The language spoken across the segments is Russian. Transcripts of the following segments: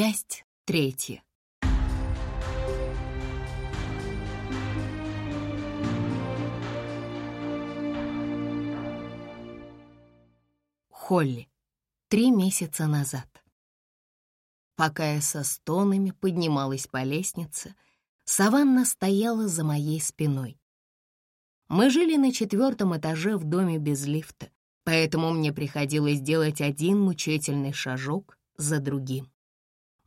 Часть третья. Холли. Три месяца назад. Пока я со стонами поднималась по лестнице, Саванна стояла за моей спиной. Мы жили на четвертом этаже в доме без лифта, поэтому мне приходилось делать один мучительный шажок за другим.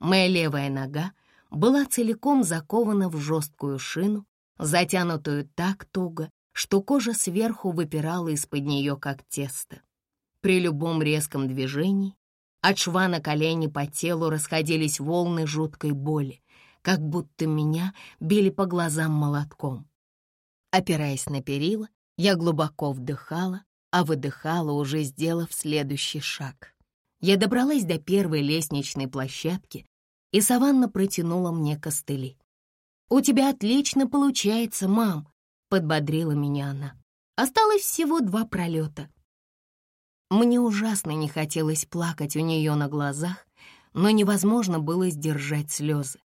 Моя левая нога была целиком закована в жесткую шину, затянутую так туго, что кожа сверху выпирала из-под нее, как тесто. При любом резком движении от шва на колени по телу расходились волны жуткой боли, как будто меня били по глазам молотком. Опираясь на перила, я глубоко вдыхала, а выдыхала, уже сделав следующий шаг. Я добралась до первой лестничной площадки, и Саванна протянула мне костыли. «У тебя отлично получается, мам», — подбодрила меня она. «Осталось всего два пролета». Мне ужасно не хотелось плакать у нее на глазах, но невозможно было сдержать слезы.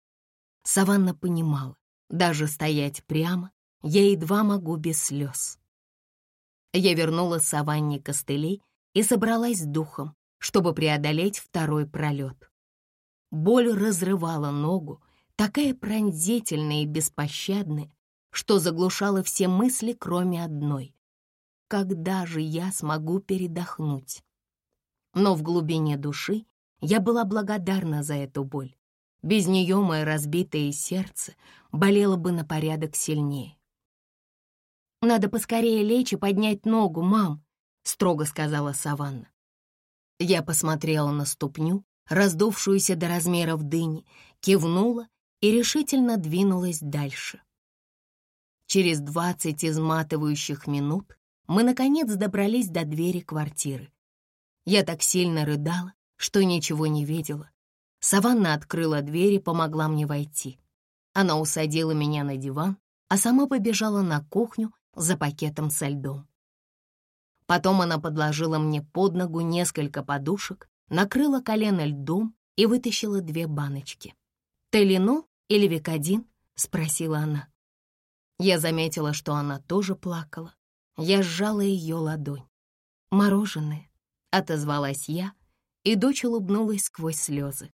Саванна понимала, даже стоять прямо я едва могу без слез. Я вернула Саванне костылей и собралась с духом, чтобы преодолеть второй пролет. Боль разрывала ногу, такая пронзительная и беспощадная, что заглушала все мысли, кроме одной когда же я смогу передохнуть? Но в глубине души я была благодарна за эту боль. Без нее мое разбитое сердце болело бы на порядок сильнее. «Надо поскорее лечь и поднять ногу, мам», — строго сказала Саванна. Я посмотрела на ступню, раздувшуюся до размеров дыни, кивнула и решительно двинулась дальше. Через двадцать изматывающих минут мы, наконец, добрались до двери квартиры. Я так сильно рыдала, что ничего не видела. Саванна открыла дверь и помогла мне войти. Она усадила меня на диван, а сама побежала на кухню за пакетом со льдом. Потом она подложила мне под ногу несколько подушек, накрыла колено льдом и вытащила две баночки. «Телинол или Викодин?» — спросила она. Я заметила, что она тоже плакала. Я сжала ее ладонь. «Мороженое», — отозвалась я, и дочь улыбнулась сквозь слезы.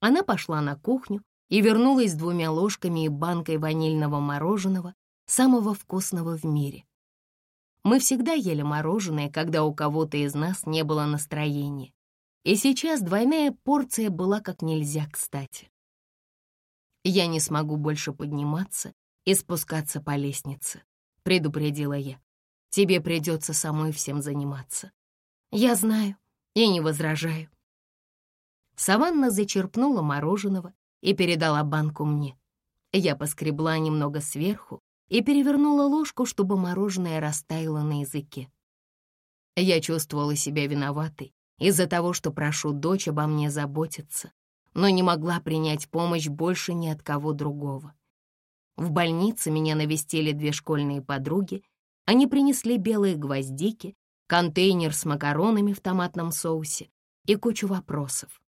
Она пошла на кухню и вернулась с двумя ложками и банкой ванильного мороженого, самого вкусного в мире. Мы всегда ели мороженое, когда у кого-то из нас не было настроения. И сейчас двойная порция была как нельзя кстати. Я не смогу больше подниматься и спускаться по лестнице предупредила я. «Тебе придется самой всем заниматься». «Я знаю и не возражаю». Саванна зачерпнула мороженого и передала банку мне. Я поскребла немного сверху и перевернула ложку, чтобы мороженое растаяло на языке. Я чувствовала себя виноватой из-за того, что прошу дочь обо мне заботиться, но не могла принять помощь больше ни от кого другого. В больнице меня навестили две школьные подруги. Они принесли белые гвоздики, контейнер с макаронами в томатном соусе и кучу вопросов.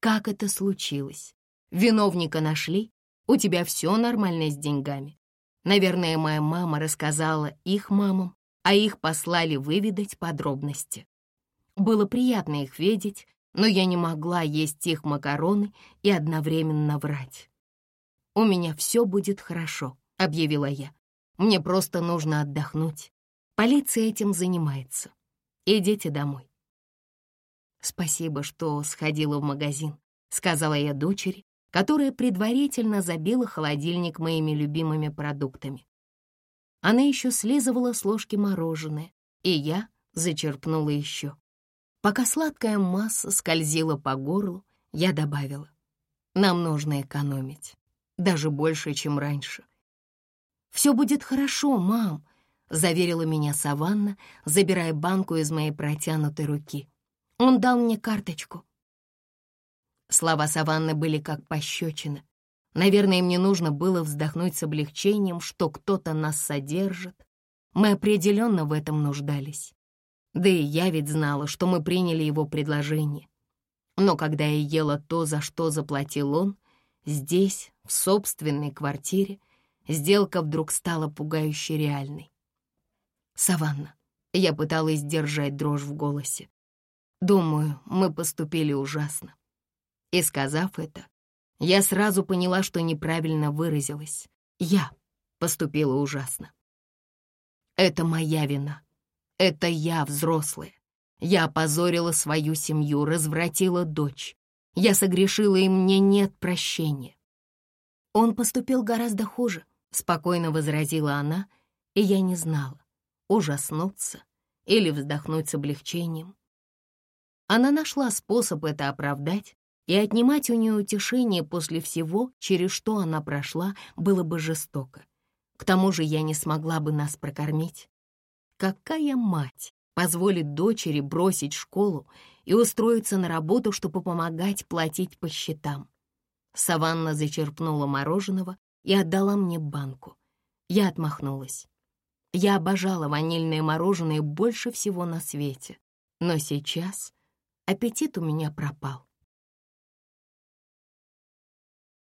Как это случилось? Виновника нашли? У тебя все нормально с деньгами? Наверное, моя мама рассказала их мамам, а их послали выведать подробности. Было приятно их видеть, но я не могла есть их макароны и одновременно врать. «У меня все будет хорошо», — объявила я. «Мне просто нужно отдохнуть. Полиция этим занимается. Идите домой». «Спасибо, что сходила в магазин», — сказала я дочери, которая предварительно забила холодильник моими любимыми продуктами. Она еще слизывала с ложки мороженое, и я зачерпнула еще. Пока сладкая масса скользила по горлу, я добавила, нам нужно экономить даже больше, чем раньше. «Все будет хорошо, мам», — заверила меня Саванна, забирая банку из моей протянутой руки. «Он дал мне карточку». Слова Саванны были как пощечина. Наверное, мне нужно было вздохнуть с облегчением, что кто-то нас содержит. Мы определенно в этом нуждались. Да и я ведь знала, что мы приняли его предложение. Но когда я ела то, за что заплатил он, здесь, в собственной квартире, сделка вдруг стала пугающе реальной. «Саванна», — я пыталась сдержать дрожь в голосе, «думаю, мы поступили ужасно». И сказав это, я сразу поняла, что неправильно выразилась. Я поступила ужасно. Это моя вина. Это я взрослая. Я опозорила свою семью, развратила дочь. Я согрешила, и мне нет прощения. Он поступил гораздо хуже, спокойно возразила она, и я не знала, ужаснуться или вздохнуть с облегчением. Она нашла способ это оправдать, и отнимать у нее утешение после всего, через что она прошла, было бы жестоко. К тому же я не смогла бы нас прокормить. Какая мать позволит дочери бросить школу и устроиться на работу, чтобы помогать платить по счетам? Саванна зачерпнула мороженого и отдала мне банку. Я отмахнулась. Я обожала ванильное мороженое больше всего на свете, но сейчас аппетит у меня пропал.